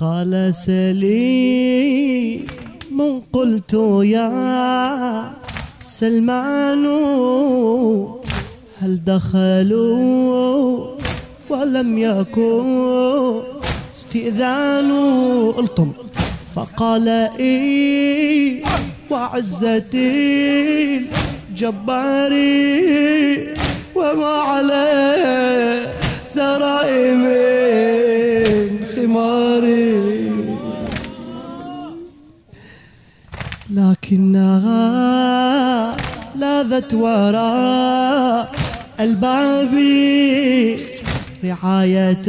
فقال سليم قلت يا سلمان هل دخلوا ولم يكن استئذان؟ الطم فقال إيه وعزتي الجباري وما عليه سرائي من خماري لكنها لاذت وراء الباب رعاية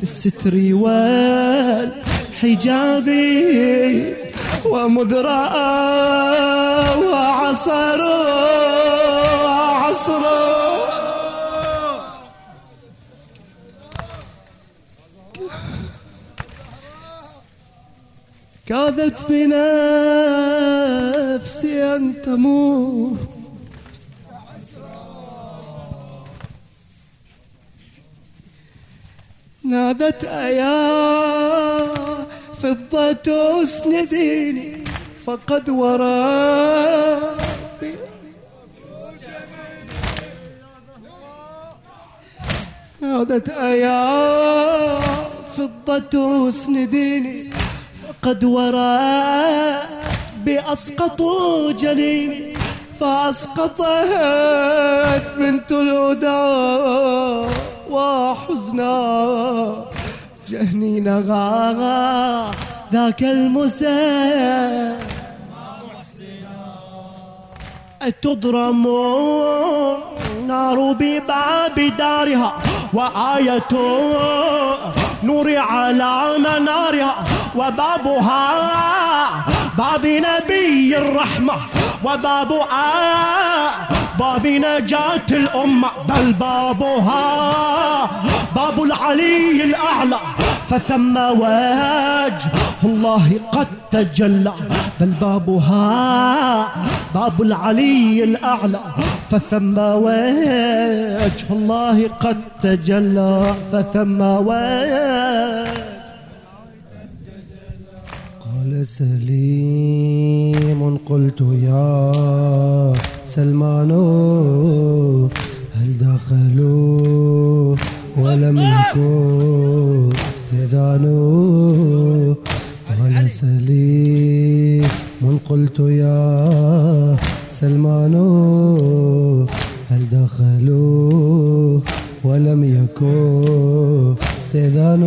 للستر والحجاب ومذ وعصروا وعصروا كادت بنفسي أن تموت. نادت أيا فضة اسنديني فقد ورا نادت أيا فضة اسنديني فقد ورا بأسقطوا جنيني فأسقطت بنت الهدى وحزنا جهني غاغا ذاك المساء تضرم نار بباب دارها وآية نور على منارها وبابها باب نبي الرحمة وباب باب نجاة الأمة بل بابها باب العلي الأعلى فثم وجه الله قد تجلى بل بابها باب العلي الأعلى. فثم وجه الله قد تجلى فثم وجه قال سليم قلت يا سلمان هل دخلوا ولم يكن استئذان؟ قال سليم قلت يا سلمان ولم يكن استئذان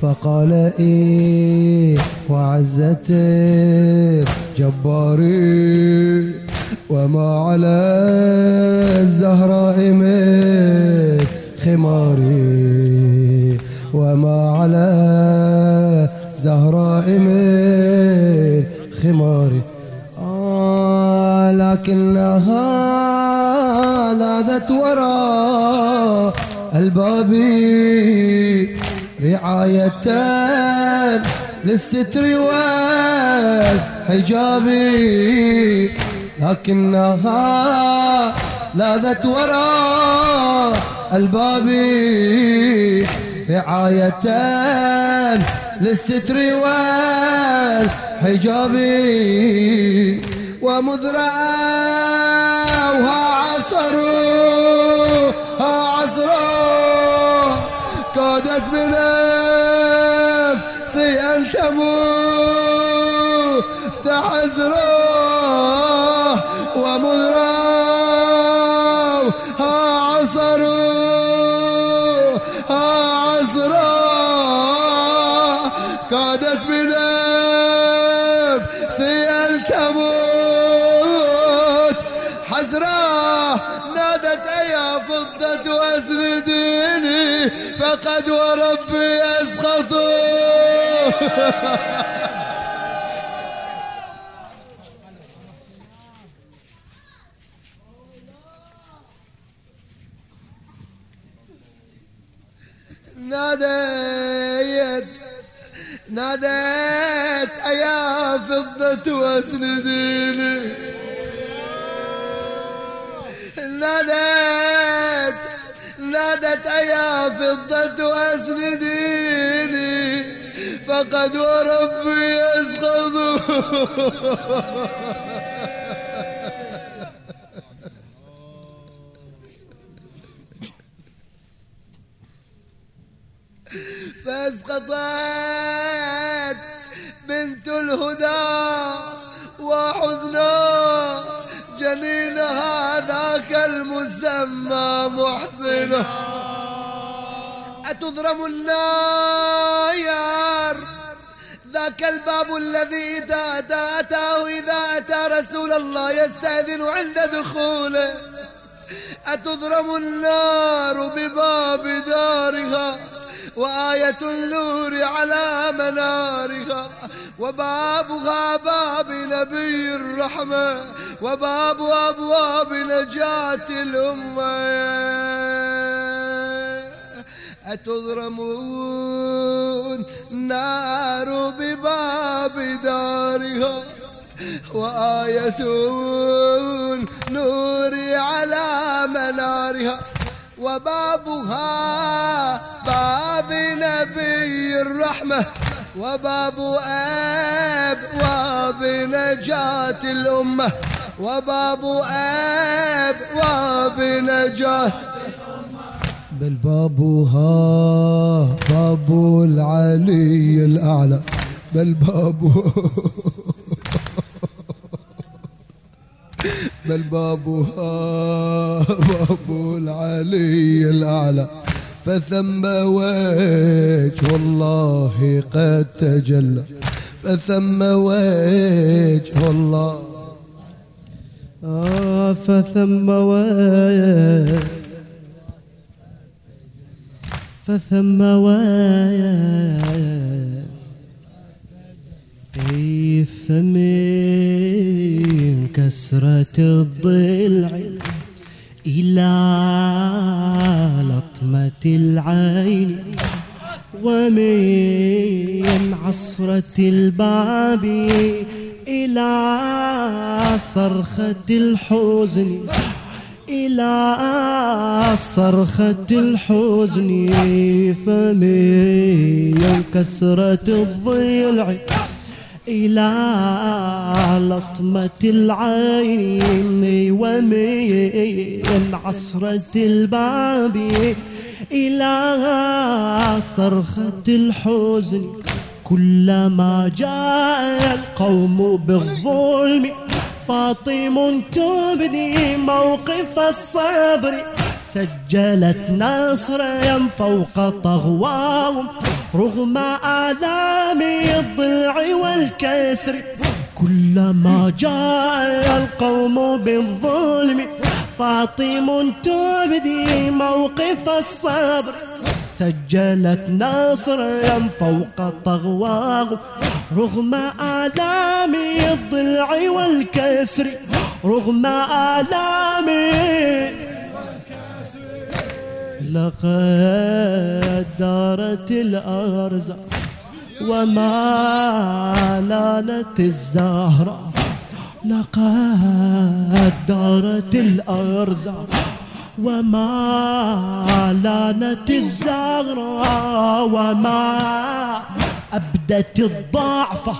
فقال إيه وعزة جباري وما على الزهراء من خماري وما على زهراء من خماري. آه لكنها لاذت وراء الباب رعاية للستر والحجاب لكنها لاذت وراء الباب رعاية للستر والحجاب ومذرعة عصروا ناديت ناديت يا فضة واسنديني ناديت نادت يا فضة واسنديني فقد وربي يسقط فاسقطت بنت الهدى وحزنا جنين هذاك المسمى محسنه أتضرم النار ذاك الباب الذي إذا أتى أتاه إذا أتى رسول الله يستأذن عند دخوله. أتضرم النار بباب دارها وآية النور على منارها. وبابها باب نبي الرحمة وباب أبواب نجاة الأمة. أتضرمون نار بباب وآية نور على منارها وبابها باب نبي الرحمة وباب أبواب نجاة الأمة وباب أبواب نجاة. بل بابها باب العلي الأعلى. بل بابها بل بابها باب العلي الأعلى. فثم وجه الله قد تجلى. فثم وجه الله. آه فثم وجه. فثم في فمن كسرة الضلع إلى لطمة العين ومن عصرة الباب إلى صرخة الحزن إلى صرخة الحزن. فمن كسرة الضلع إلى لطمة العين ومن عصرة الباب إلى صرخة الحزن. كلما جاء القوم بالظلم فاطم تبدي موقف الصبر. سجلت نصرا فوق طغواهم رغم آلام الضلع والكسر. كلما جاء القوم بالظلم فاطم تبدي موقف الصبر. سجلت نصرا فوق طغواهم رغم آلام الضلع والكسر. رغم آلام لقد دارت الأرزاق وما لانت الزهرة لقد دارت الأرزاق وما لانت الزهرة وما أبدت الضعفة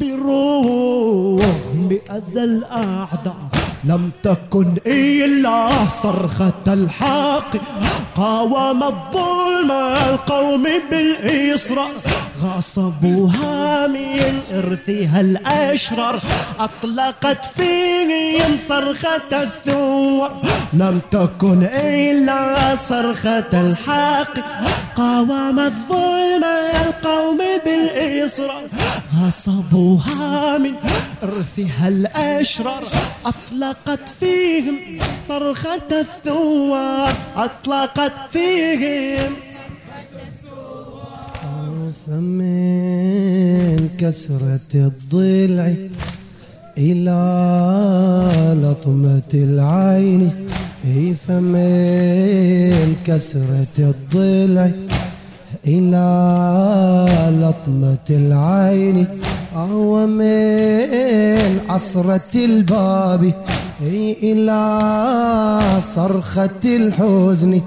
برغم أذى الأعداء. لم تكن إلا صرخة الحق قاوم الظلم القوم بالإصرار غصبوها من إرثها الأشرار أطلقت فيهم صرخة الثور. لم تكن إلا صرخة الحق. قاوم الظلم القوم بالإصرار غصبوها من إرثها الأشرار أطلقت فيهم صرخة الثوار أطلقت فيهم. فمن كسرة الضلع إلى لطمة العين. فمن كسرة الضلع إلى لطمة العين. أو من عصرة الباب إلى صرخة الحزن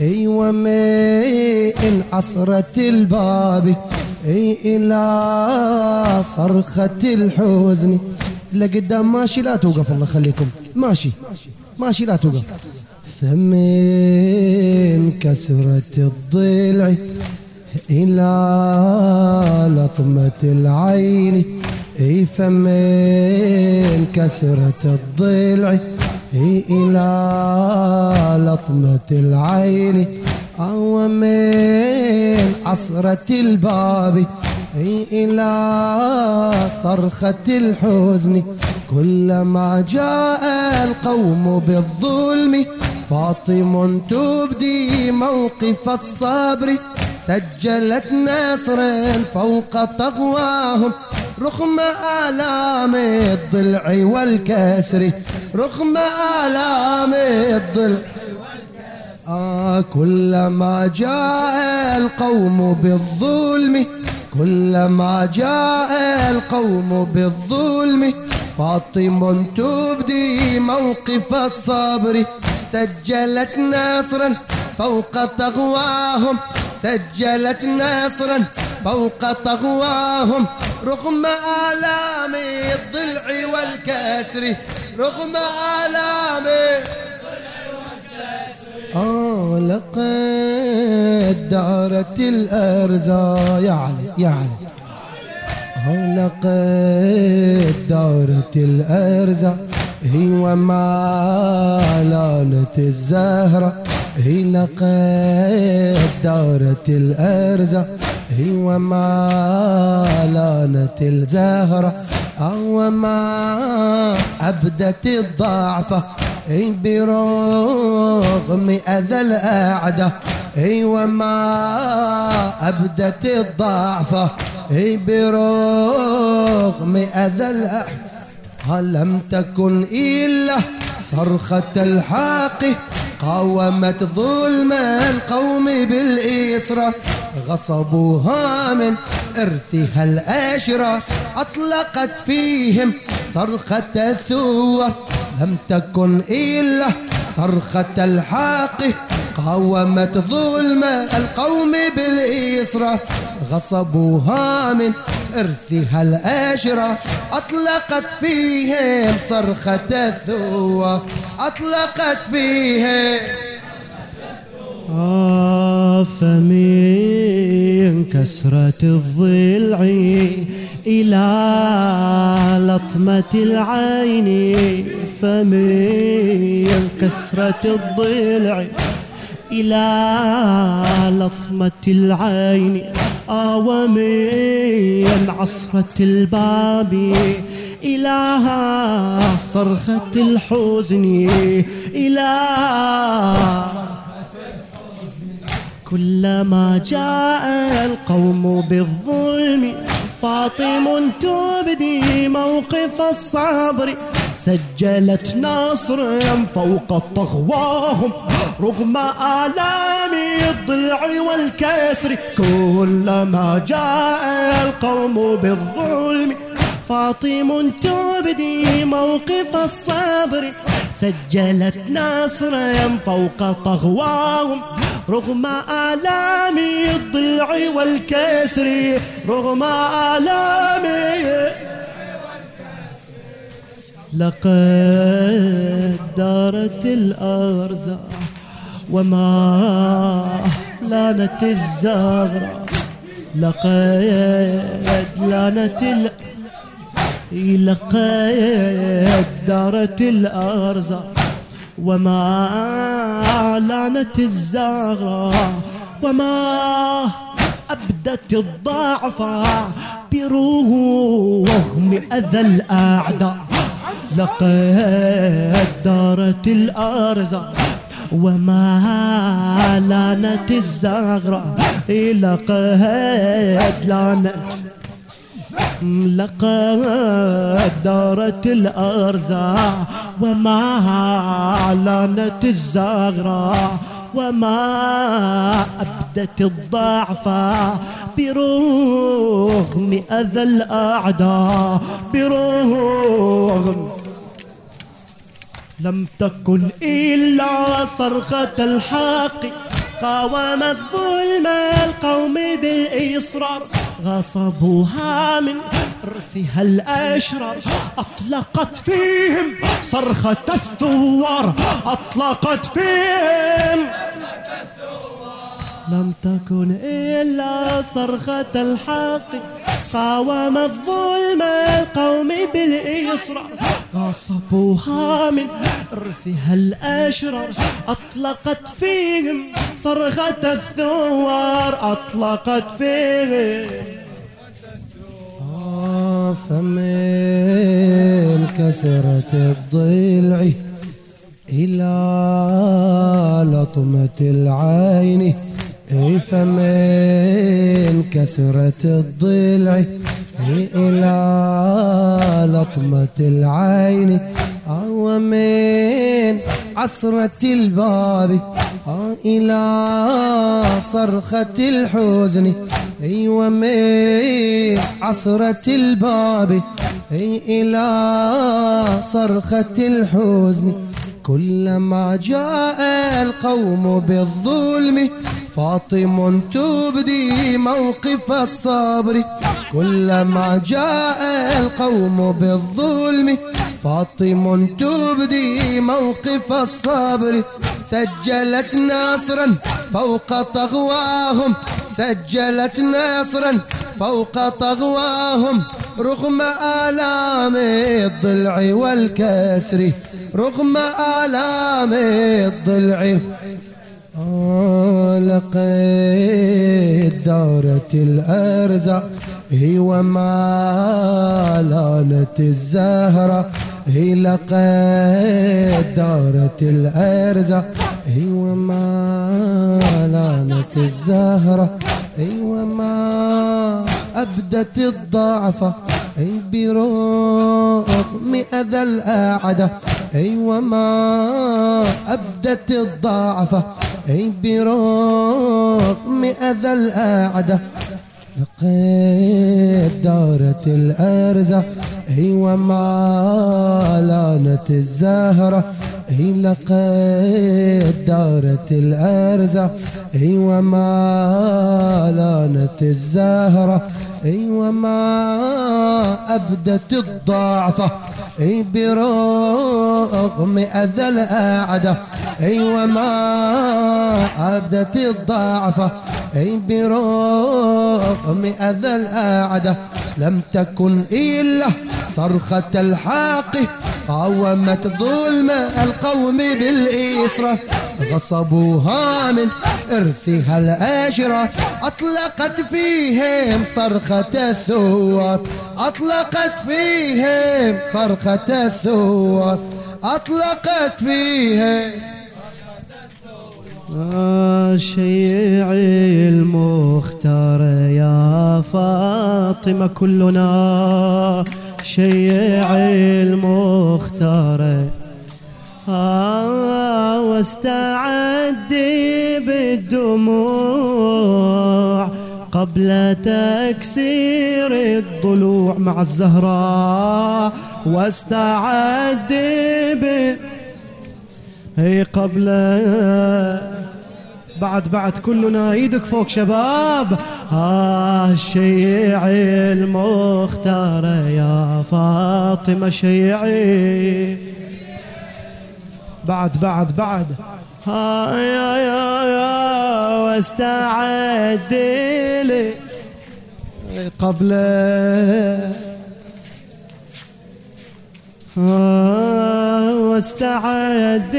أي ومن عصرة الباب أي إلى صرخة الحزن. لقدام ماشي لا توقف الله يخليكم. ماشي ماشي لا توقف. فمن كسرة الضلع إلى لطمة العين أي فمن كسرة الضلع إلى لطمة العين أو من عصرة الباب. إلى صرخة الحزن كلما جاء القوم بالظلم. فاطم تبدي موقف الصبر سجلت نصر فوق طغواهم. رغم آلام الضلع والكسر رغم آلام الضلع. آه كلما جاء القوم بالظلم كلما جاء القوم بالظلم فاطم تبدي موقف الصبر سجلت نصرا فوق طغواهم سجلت نصرا فوق طغواهم رغم آلام الضلع والكسر رغم آلام آه لقد دارت علي يا علي آه لقد دارت الأرزاق هي وما لانت الزهرة. هي لقد دارت الأرزاق هي وما لانت الزهرة. أو ما أبدت الضعفة اي برغم أذى الأعداء. اي وما أبدت الضعفة اي برغم أذى الأعداء. لم تكن إلا صرخة الحق قاومت ظلم القوم بالإسرة غصبوها من إرثها الأشرة. أطلقت فيهم صرخة الثور لم تكن إلا صرخة الحق قاومت ظلم القوم بالإسرة غصبوها من إرثها الأشرة أطلقت فيهم صرخة الثوة أطلقت فيهم. آه فمن كسرة الضلع إلى لطمة العين؟ فمن كسرة الضلع إلى لطمة العين ومن عصرة الباب إلى صرخة الحزن إلى كلما جاء القوم بالظلم فاطم تبدي موقف الصبر سجلت نصر فوق طغواهم رغم آلام الضلع والكسر كلما جاء القوم بالظلم. فاطم تبدي موقف الصبر سجلت نصرا فوق طغواهم رغم آلام الضلع والكسر رغم آلام لقد دارت الأرزاق وما لانت الزغرة لقد لانت الأرزاق لقد دارت الأرزاق وما لانت الزغرة وما أبدت الضعف برغم أذى الأعداء. لقد دارت الأرزاق وما لانت الزغرة لقد لانت لقد دارت الأرزاق وما لانت الزغرة وما أبدت الضعف برغم أذى الأعداء برغم لم تكن إلا صرخة الحق قاومت ظلم القوم بالإصرار غصبوها من إرثها الأشرار. أطلقت فيهم صرخة الثوار. أطلقت فيهم. لم تكن إلا صرخة الحق قاوم الظلم القوم بالإصرار. غصبوها من إرثها الأشرار أطلقت فيهم صرخة الثوار أطلقت فيهم. فمن كسرت الضلع إلى لطمة العين فمن كسرت الضلع إلى لطمة العين ومن عصرة الباب إلى صرخة الحزن. أي ومن عصرة الباب إلى صرخة الحزن. كلما جاء القوم بالظلم فاطم تبدي موقف الصبر كلما جاء القوم بالظلم. فاطم تبدي موقف الصبر سجلت ناصرا فوق طغواهم. سجلت ناصرا فوق طغواهم. رغم آلام الضلع والكسر رغم آلام الضلع لقيت دارت الأرزاق هي وما لانت الزهرة. هي لقيت دارت الأرزاق هي وما لانت الزهرة. هي وما أبدت الضعفة أي برغم أذى الأعدى أي وما أبدت الضعفة أي برغم أذى الأعدى لقيت دارت الأرزة أي وما لانت الزهرة. أي لقيت دارت الأرزة أي وما لانت الزهرة. أي وما أبدت الضعفة. أي برغم أذى الأعداء أي وما أبدت الضعفة أي برغم أذى الأعداء لم تكن إلا صرخة الحاق قاومت ظلم القوم بالإسرة غصبوها من إرثها الأجرة أطلقت فيهم صرخة الثوار أطلقت فيهم صرخة الثوار أطلقت فيهم شيعي المختار يا فاطمة كلنا. شيعي المختار. آه واستعدي بالدموع قبل تكسير الضلوع مع الزهراء. واستعدي ب قبل بعد بعد كلنا إيدك فوق شباب. آه شيعي المختار يا فاطمة شيعي بعد بعد بعد. آه يا يا يا واستعد لي. قبل. آه واستعد.